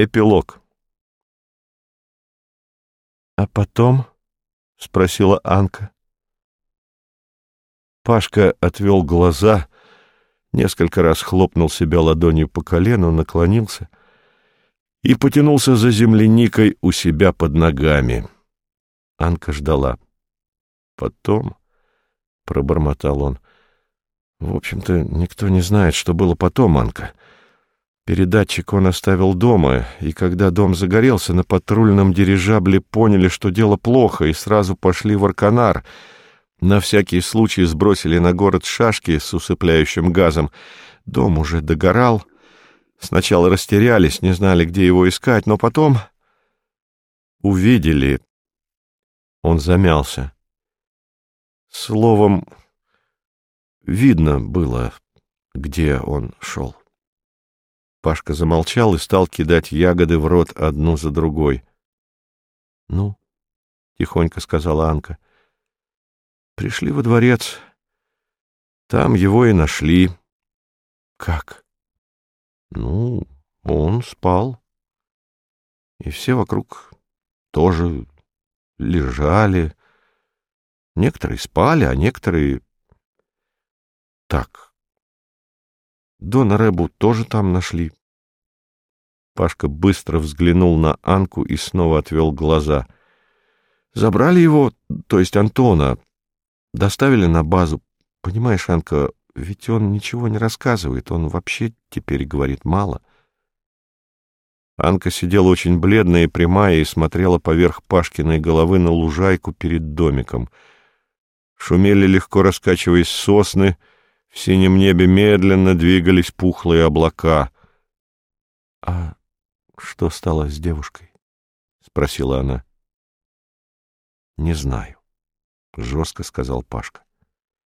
Эпилог. «А потом?» — спросила Анка. Пашка отвел глаза, несколько раз хлопнул себя ладонью по колену, наклонился и потянулся за земляникой у себя под ногами. Анка ждала. «Потом?» — пробормотал он. «В общем-то, никто не знает, что было потом, Анка». Передатчик он оставил дома, и когда дом загорелся, на патрульном дирижабле поняли, что дело плохо, и сразу пошли в Арканар. На всякий случай сбросили на город шашки с усыпляющим газом. Дом уже догорал. Сначала растерялись, не знали, где его искать, но потом увидели. Он замялся. Словом, видно было, где он шел. Пашка замолчал и стал кидать ягоды в рот одну за другой. — Ну, — тихонько сказала Анка, — пришли во дворец. Там его и нашли. — Как? — Ну, он спал. И все вокруг тоже лежали. Некоторые спали, а некоторые... Так, Дона Рэбу тоже там нашли. Пашка быстро взглянул на Анку и снова отвел глаза. Забрали его, то есть Антона, доставили на базу. Понимаешь, Анка, ведь он ничего не рассказывает, он вообще теперь говорит мало. Анка сидела очень бледная и прямая и смотрела поверх Пашкиной головы на лужайку перед домиком. Шумели, легко раскачиваясь сосны — в синем небе медленно двигались пухлые облака. — А что стало с девушкой? — спросила она. — Не знаю, — жестко сказал Пашка.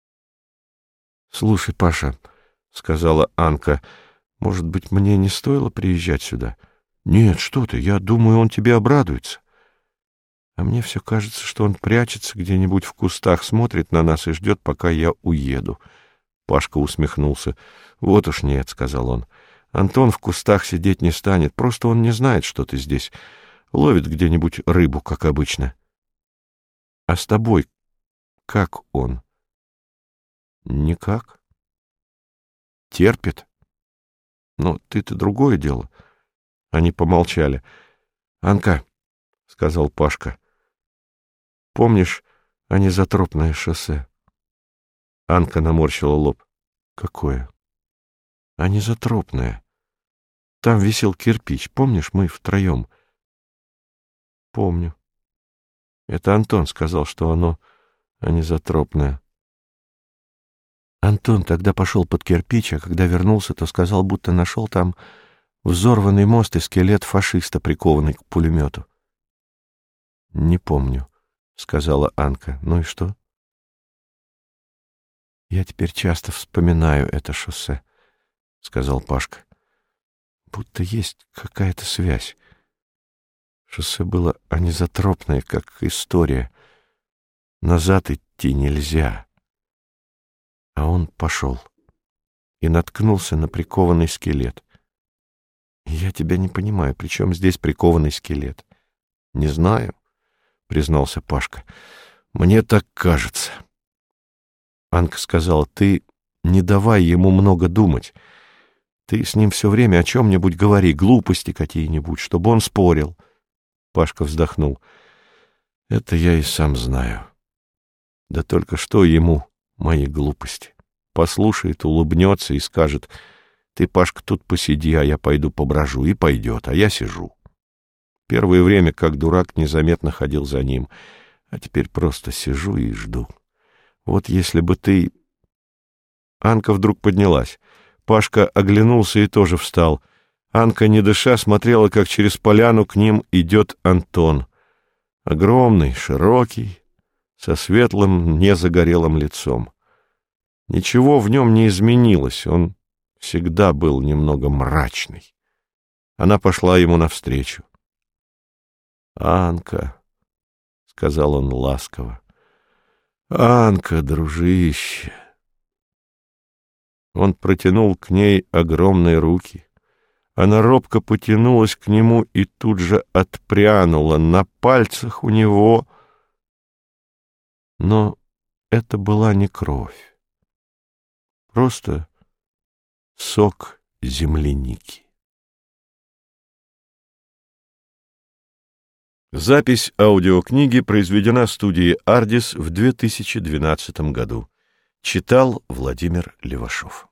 — Слушай, Паша, — сказала Анка, — может быть, мне не стоило приезжать сюда? — Нет, что ты, я думаю, он тебе обрадуется. А мне все кажется, что он прячется где-нибудь в кустах, смотрит на нас и ждет, пока я уеду. — Пашка усмехнулся. «Вот уж нет», — сказал он. «Антон в кустах сидеть не станет, просто он не знает, что ты здесь. Ловит где-нибудь рыбу, как обычно». «А с тобой как он?» «Никак». «Терпит?» «Ну, ты-то другое дело». Они помолчали. «Анка», — сказал Пашка, — «помнишь анизотропное шоссе?» Анка наморщила лоб. Какое? А незатропное. Там висел кирпич, помнишь, мы втроем? Помню. Это Антон сказал, что оно анизотропное. Антон тогда пошел под кирпич, а когда вернулся, то сказал, будто нашел там взорванный мост и скелет фашиста, прикованный к пулемету. — Не помню, — сказала Анка. — Ну и что? Я теперь часто вспоминаю это шоссе, — сказал Пашка. Будто есть какая-то связь. Шоссе было анизотропное, как история. Назад идти нельзя. А он пошел и наткнулся на прикованный скелет. Я тебя не понимаю, при чем здесь прикованный скелет? Не знаю, — признался Пашка. Мне так кажется. — Анка сказала, ты не давай ему много думать. Ты с ним все время о чем-нибудь говори, глупости какие-нибудь, чтобы он спорил. Пашка вздохнул. Это я и сам знаю. Да только что ему мои глупости. Послушает, улыбнется и скажет, ты, Пашка, тут посиди, а я пойду поброжу, и пойдет, а я сижу. Первое время, как дурак, незаметно ходил за ним, а теперь просто сижу и жду. Вот если бы ты...» Анка вдруг поднялась. Пашка оглянулся и тоже встал. Анка, не дыша, смотрела, как через поляну к ним идет Антон. Огромный, широкий, со светлым, незагорелым лицом. Ничего в нем не изменилось, он всегда был немного мрачный. Она пошла ему навстречу. «Анка», — сказал он ласково, Анка, дружище. Он протянул к ней огромные руки. Она робко потянулась к нему и тут же отпрянула на пальцах у него. Но это была не кровь, просто сок земляники. Запись аудиокниги произведена студией «Ардис» в 2012 году. Читал Владимир Левашов.